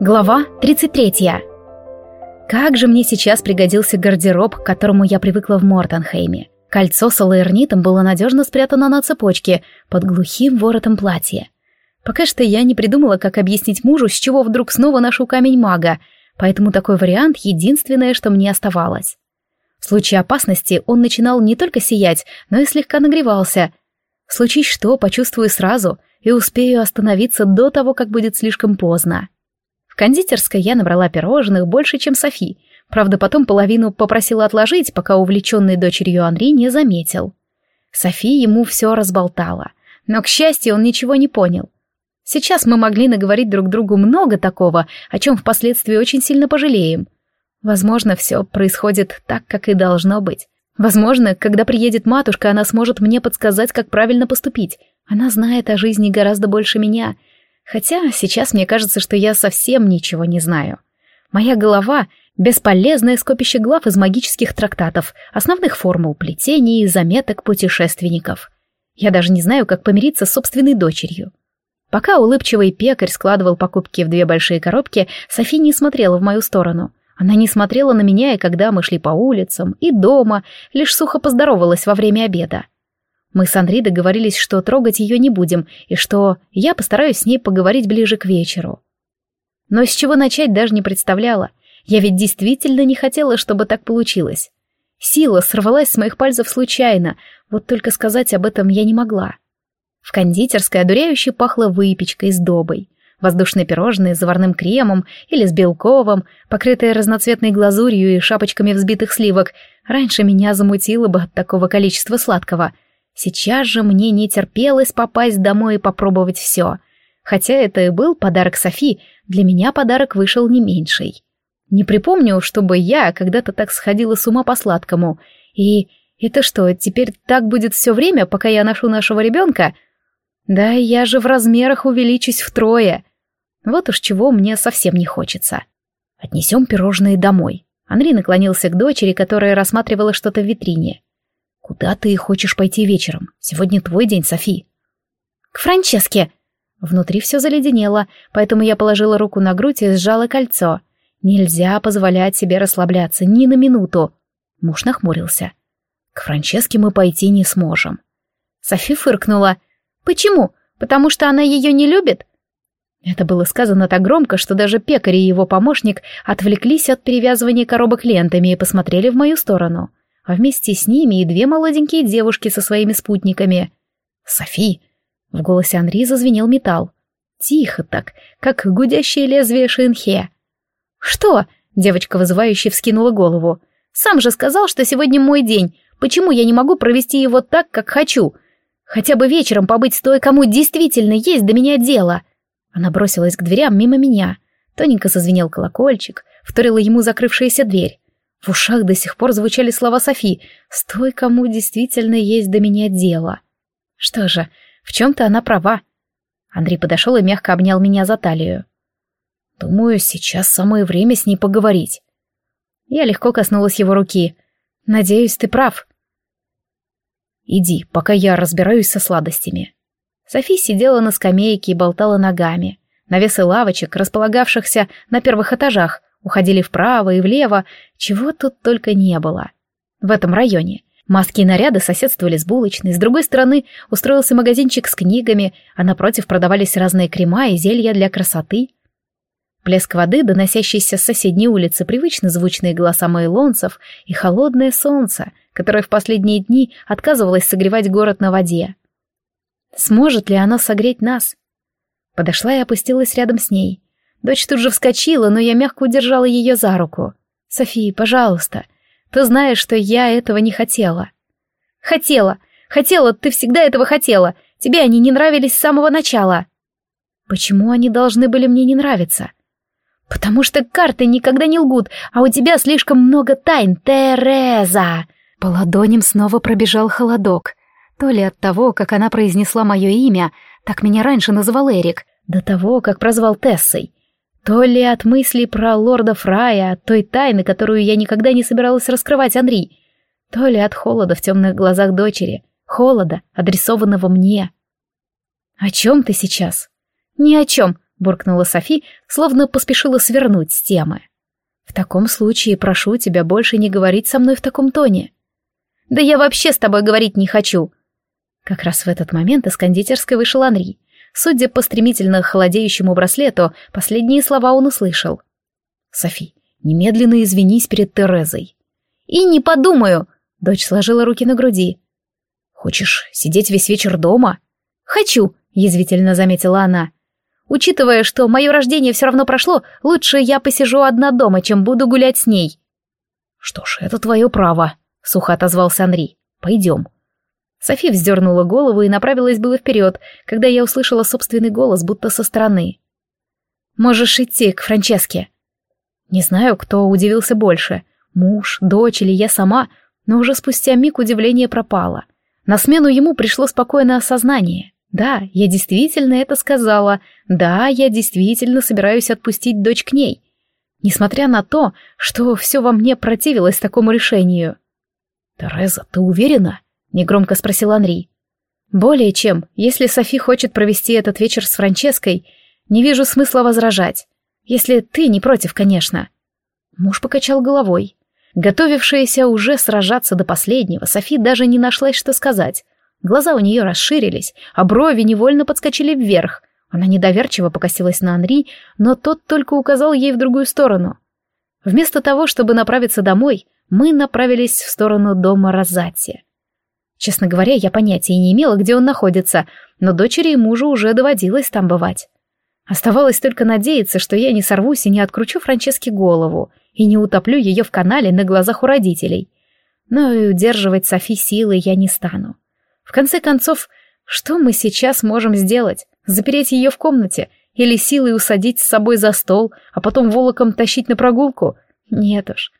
Глава 33. Как же мне сейчас пригодился гардероб, к которому я привыкла в Мортенхейме. Кольцо с алаэрнитом было надежно спрятано на цепочке под глухим воротом платья. Пока что я не придумала, как объяснить мужу, с чего вдруг снова ношу камень мага, поэтому такой вариант — единственное, что мне оставалось. В случае опасности он начинал не только сиять, но и слегка нагревался. Случае что, почувствую сразу и успею остановиться до того, как будет слишком поздно кондитерской я набрала пирожных больше, чем Софи. Правда, потом половину попросила отложить, пока увлеченный дочерью Анри не заметил. Софи ему все разболтала. Но, к счастью, он ничего не понял. Сейчас мы могли наговорить друг другу много такого, о чем впоследствии очень сильно пожалеем. Возможно, все происходит так, как и должно быть. Возможно, когда приедет матушка, она сможет мне подсказать, как правильно поступить. Она знает о жизни гораздо больше меня — Хотя сейчас мне кажется, что я совсем ничего не знаю. Моя голова — бесполезное скопище глав из магических трактатов, основных формул плетений и заметок путешественников. Я даже не знаю, как помириться с собственной дочерью. Пока улыбчивый пекарь складывал покупки в две большие коробки, Софи не смотрела в мою сторону. Она не смотрела на меня, и когда мы шли по улицам, и дома, лишь сухо поздоровалась во время обеда. Мы с Андри договорились, что трогать ее не будем, и что я постараюсь с ней поговорить ближе к вечеру. Но с чего начать даже не представляла. Я ведь действительно не хотела, чтобы так получилось. Сила сорвалась с моих пальцев случайно, вот только сказать об этом я не могла. В кондитерской одуряюще пахло выпечкой с добой. Воздушные пирожные с заварным кремом или с белковым, покрытые разноцветной глазурью и шапочками взбитых сливок. Раньше меня замутило бы от такого количества сладкого — Сейчас же мне не терпелось попасть домой и попробовать все. Хотя это и был подарок Софи, для меня подарок вышел не меньший. Не припомню, чтобы я когда-то так сходила с ума по сладкому. И это что, теперь так будет все время, пока я ношу нашего ребенка? Да я же в размерах увеличусь втрое. Вот уж чего мне совсем не хочется. Отнесем пирожные домой. Андрей наклонился к дочери, которая рассматривала что-то в витрине. «Куда ты хочешь пойти вечером? Сегодня твой день, Софи». «К Франческе». Внутри все заледенело, поэтому я положила руку на грудь и сжала кольцо. Нельзя позволять себе расслабляться ни на минуту. Муж нахмурился. «К Франческе мы пойти не сможем». Софи фыркнула. «Почему? Потому что она ее не любит?» Это было сказано так громко, что даже пекарь и его помощник отвлеклись от перевязывания коробок лентами и посмотрели в мою сторону а вместе с ними и две молоденькие девушки со своими спутниками. «Софи!» — в голосе Анри зазвенел металл. Тихо так, как гудящее лезвие шинхе. «Что?» — девочка вызывающе вскинула голову. «Сам же сказал, что сегодня мой день. Почему я не могу провести его так, как хочу? Хотя бы вечером побыть с той, кому действительно есть до меня дело». Она бросилась к дверям мимо меня. Тоненько зазвенел колокольчик, вторила ему закрывшаяся дверь. В ушах до сих пор звучали слова Софи «Стой, кому действительно есть до меня дело». Что же, в чем-то она права. Андрей подошел и мягко обнял меня за талию. «Думаю, сейчас самое время с ней поговорить». Я легко коснулась его руки. «Надеюсь, ты прав». «Иди, пока я разбираюсь со сладостями». Софи сидела на скамейке и болтала ногами. Навесы лавочек, располагавшихся на первых этажах, уходили вправо и влево, чего тут только не было. В этом районе маски и наряды соседствовали с булочной, с другой стороны устроился магазинчик с книгами, а напротив продавались разные крема и зелья для красоты. Плеск воды, доносящийся с соседней улицы, привычно звучные голоса мейлонцев и холодное солнце, которое в последние дни отказывалось согревать город на воде. Сможет ли оно согреть нас? Подошла и опустилась рядом с ней — Дочь тут же вскочила, но я мягко удержала ее за руку. «София, пожалуйста, ты знаешь, что я этого не хотела». «Хотела! Хотела, ты всегда этого хотела! Тебе они не нравились с самого начала!» «Почему они должны были мне не нравиться?» «Потому что карты никогда не лгут, а у тебя слишком много тайн, Тереза!» По ладоням снова пробежал холодок. То ли от того, как она произнесла мое имя, так меня раньше называл Эрик, до того, как прозвал Тессой, то ли от мыслей про лорда Фрая, от той тайны, которую я никогда не собиралась раскрывать Андрей, то ли от холода в темных глазах дочери, холода, адресованного мне. «О чем ты сейчас?» «Ни о чем», —— буркнула Софи, словно поспешила свернуть с темы. «В таком случае прошу тебя больше не говорить со мной в таком тоне». «Да я вообще с тобой говорить не хочу!» Как раз в этот момент из кондитерской вышел Анри. Судя по стремительно холодеющему браслету, последние слова он услышал. «Софи, немедленно извинись перед Терезой». «И не подумаю!» — дочь сложила руки на груди. «Хочешь сидеть весь вечер дома?» «Хочу!» — язвительно заметила она. Учитывая, что мое рождение все равно прошло, лучше я посижу одна дома, чем буду гулять с ней. Что ж, это твое право, сухо отозвался Анри. Пойдем. Софи вздернула голову и направилась было вперед, когда я услышала собственный голос, будто со стороны. «Можешь идти к Франческе». Не знаю, кто удивился больше, муж, дочь или я сама, но уже спустя миг удивление пропало. На смену ему пришло спокойное осознание. Да, я действительно это сказала. Да, я действительно собираюсь отпустить дочь к ней. Несмотря на то, что все во мне противилось такому решению. «Тереза, ты уверена?» — негромко спросил Анри. «Более чем. Если Софи хочет провести этот вечер с Франческой, не вижу смысла возражать. Если ты не против, конечно». Муж покачал головой. Готовившаяся уже сражаться до последнего, Софи даже не нашлась, что сказать. Глаза у нее расширились, а брови невольно подскочили вверх. Она недоверчиво покосилась на Анри, но тот только указал ей в другую сторону. Вместо того, чтобы направиться домой, мы направились в сторону дома Розати. Честно говоря, я понятия не имела, где он находится, но дочери и мужу уже доводилось там бывать. Оставалось только надеяться, что я не сорвусь и не откручу Франческе голову, и не утоплю ее в канале на глазах у родителей. Но и удерживать Софи силой я не стану. В конце концов, что мы сейчас можем сделать? Запереть ее в комнате? Или силой усадить с собой за стол, а потом волоком тащить на прогулку? Нет уж.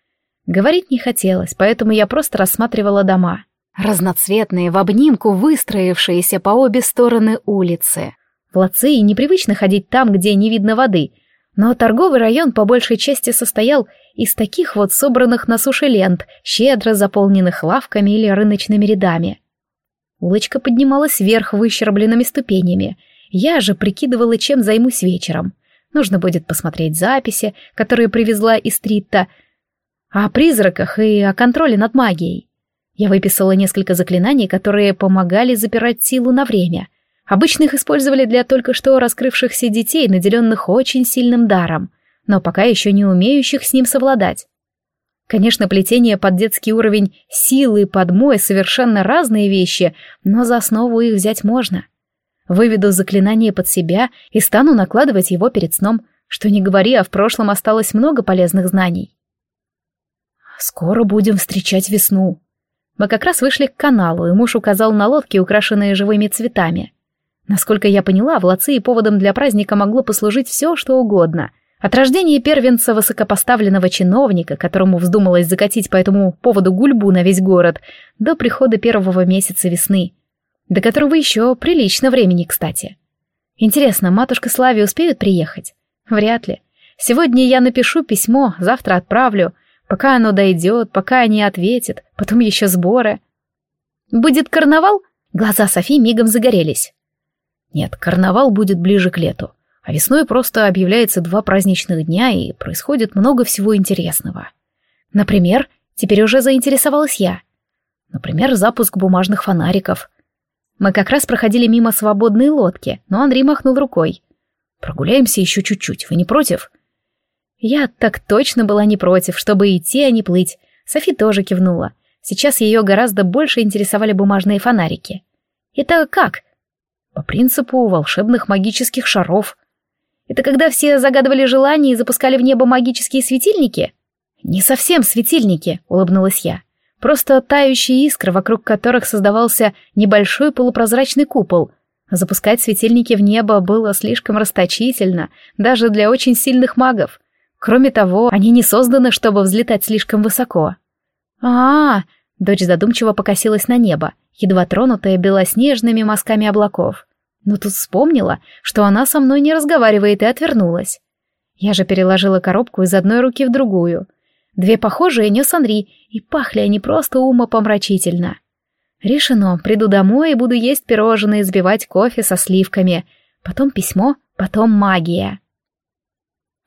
Говорить не хотелось, поэтому я просто рассматривала дома. Разноцветные, в обнимку выстроившиеся по обе стороны улицы. В Лации непривычно ходить там, где не видно воды, но торговый район по большей части состоял из таких вот собранных на суше лент, щедро заполненных лавками или рыночными рядами. Улочка поднималась вверх выщербленными ступенями. Я же прикидывала, чем займусь вечером. Нужно будет посмотреть записи, которые привезла из Стритта, о призраках и о контроле над магией. Я выписала несколько заклинаний, которые помогали запирать силу на время. Обычно их использовали для только что раскрывшихся детей, наделенных очень сильным даром, но пока еще не умеющих с ним совладать. Конечно, плетение под детский уровень силы под мой совершенно разные вещи, но за основу их взять можно. Выведу заклинание под себя и стану накладывать его перед сном, что не говори, а в прошлом осталось много полезных знаний. Скоро будем встречать весну. Мы как раз вышли к каналу, и муж указал на лодки, украшенные живыми цветами. Насколько я поняла, в Лации поводом для праздника могло послужить все, что угодно — от рождения первенца высокопоставленного чиновника, которому вздумалось закатить по этому поводу гульбу на весь город, до прихода первого месяца весны, до которого еще прилично времени, кстати. Интересно, матушка Славе успеет приехать? Вряд ли. Сегодня я напишу письмо, завтра отправлю. Пока оно дойдет, пока они ответят, потом еще сборы. Будет карнавал? Глаза Софи мигом загорелись. Нет, карнавал будет ближе к лету. А весной просто объявляется два праздничных дня, и происходит много всего интересного. Например, теперь уже заинтересовалась я. Например, запуск бумажных фонариков. Мы как раз проходили мимо свободной лодки, но Андрей махнул рукой. «Прогуляемся еще чуть-чуть, вы не против?» Я так точно была не против, чтобы идти, а не плыть. Софи тоже кивнула. Сейчас ее гораздо больше интересовали бумажные фонарики. «Это как?» «По принципу волшебных магических шаров», это когда все загадывали желания и запускали в небо магические светильники? Не совсем светильники, улыбнулась я. Просто тающие искры, вокруг которых создавался небольшой полупрозрачный купол. Запускать светильники в небо было слишком расточительно, даже для очень сильных магов. Кроме того, они не созданы, чтобы взлетать слишком высоко. А, -а, -а дочь задумчиво покосилась на небо, едва тронутое белоснежными мазками облаков но тут вспомнила, что она со мной не разговаривает и отвернулась. Я же переложила коробку из одной руки в другую. Две похожие нес Анри, и пахли они просто умопомрачительно. Решено, приду домой и буду есть пирожные сбивать кофе со сливками. потом письмо, потом магия.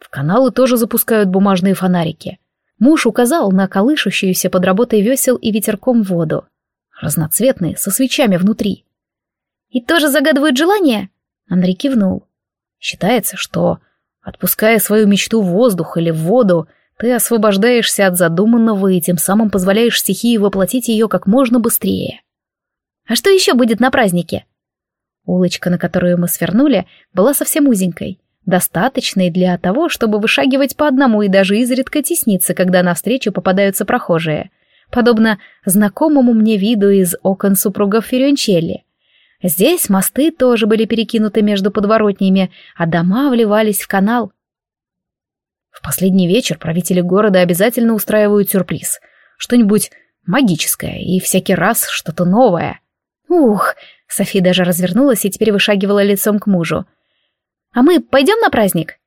В каналы тоже запускают бумажные фонарики. Муж указал на колышущуюся под работой весел и ветерком воду. Разноцветные, со свечами внутри. «И тоже загадывают желание?» Андрей кивнул. «Считается, что, отпуская свою мечту в воздух или в воду, ты освобождаешься от задуманного и тем самым позволяешь стихии воплотить ее как можно быстрее. А что еще будет на празднике? Улочка, на которую мы свернули, была совсем узенькой, достаточной для того, чтобы вышагивать по одному и даже изредка тесниться, когда навстречу попадаются прохожие, подобно знакомому мне виду из окон супругов Ференчелли. Здесь мосты тоже были перекинуты между подворотнями, а дома вливались в канал — в последний вечер правители города обязательно устраивают сюрприз. Что-нибудь магическое и всякий раз что-то новое. Ух, Софи даже развернулась и теперь вышагивала лицом к мужу. «А мы пойдем на праздник?»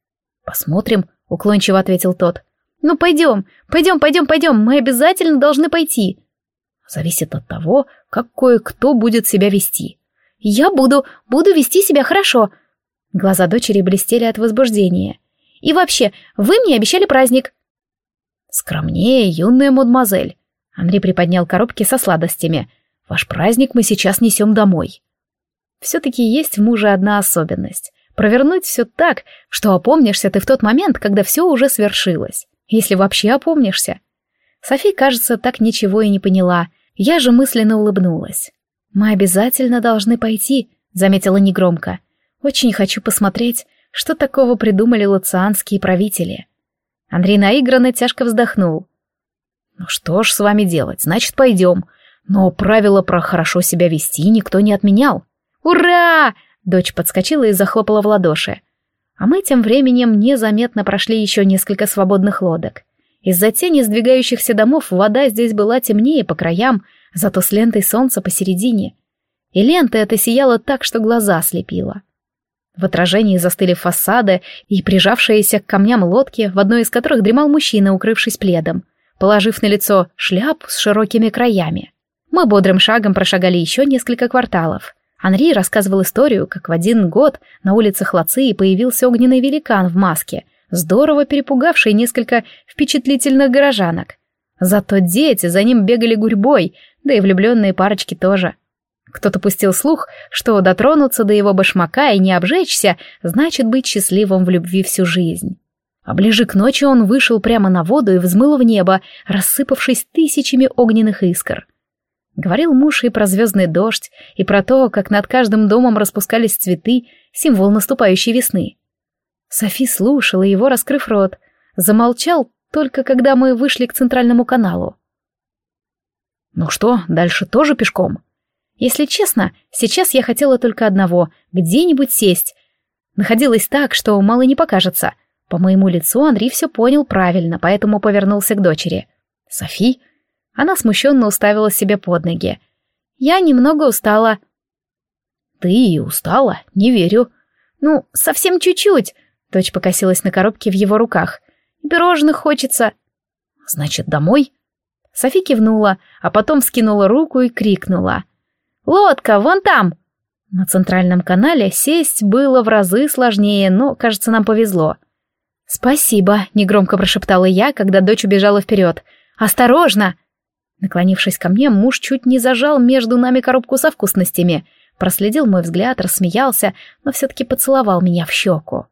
«Посмотрим», — уклончиво ответил тот. «Ну пойдем, пойдем, пойдем, пойдем, мы обязательно должны пойти». «Зависит от того, как кое-кто будет себя вести». «Я буду, буду вести себя хорошо». Глаза дочери блестели от возбуждения. И вообще, вы мне обещали праздник». «Скромнее, юная мадемуазель». Андрей приподнял коробки со сладостями. «Ваш праздник мы сейчас несем домой». Все-таки есть в муже одна особенность. Провернуть все так, что опомнишься ты в тот момент, когда все уже свершилось. Если вообще опомнишься. Софи, кажется, так ничего и не поняла. Я же мысленно улыбнулась. «Мы обязательно должны пойти», — заметила негромко. «Очень хочу посмотреть, что такого придумали луцианские правители? Андрей наигранно тяжко вздохнул. «Ну что ж с вами делать, значит, пойдем. Но правила про хорошо себя вести никто не отменял». «Ура!» — дочь подскочила и захлопала в ладоши. А мы тем временем незаметно прошли еще несколько свободных лодок. Из-за тени сдвигающихся домов вода здесь была темнее по краям, зато с лентой солнца посередине. И лента эта сияла так, что глаза слепила. В отражении застыли фасады и прижавшиеся к камням лодки, в одной из которых дремал мужчина, укрывшись пледом, положив на лицо шляпу с широкими краями. Мы бодрым шагом прошагали еще несколько кварталов. Анри рассказывал историю, как в один год на улицах Лации появился огненный великан в маске, здорово перепугавший несколько впечатлительных горожанок. Зато дети за ним бегали гурьбой, да и влюбленные парочки тоже. Кто-то пустил слух, что дотронуться до его башмака и не обжечься, значит быть счастливым в любви всю жизнь. А ближе к ночи он вышел прямо на воду и взмыл в небо, рассыпавшись тысячами огненных искр. Говорил муж и про звездный дождь, и про то, как над каждым домом распускались цветы, символ наступающей весны. Софи слушала его, раскрыв рот. Замолчал только когда мы вышли к центральному каналу. «Ну что, дальше тоже пешком?» Если честно, сейчас я хотела только одного — где-нибудь сесть. Находилась так, что мало не покажется. По моему лицу Андрей все понял правильно, поэтому повернулся к дочери. «Софи?» Она смущенно уставила себе под ноги. «Я немного устала». «Ты устала? Не верю». «Ну, совсем чуть-чуть», — дочь покосилась на коробке в его руках. «Пирожных хочется». «Значит, домой?» Софи кивнула, а потом скинула руку и крикнула. «Лодка, вон там!» На центральном канале сесть было в разы сложнее, но, кажется, нам повезло. «Спасибо», — негромко прошептала я, когда дочь убежала вперед. «Осторожно!» Наклонившись ко мне, муж чуть не зажал между нами коробку со вкусностями, проследил мой взгляд, рассмеялся, но все-таки поцеловал меня в щеку.